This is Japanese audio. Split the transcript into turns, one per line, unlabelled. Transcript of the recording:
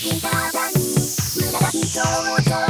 体に無駄な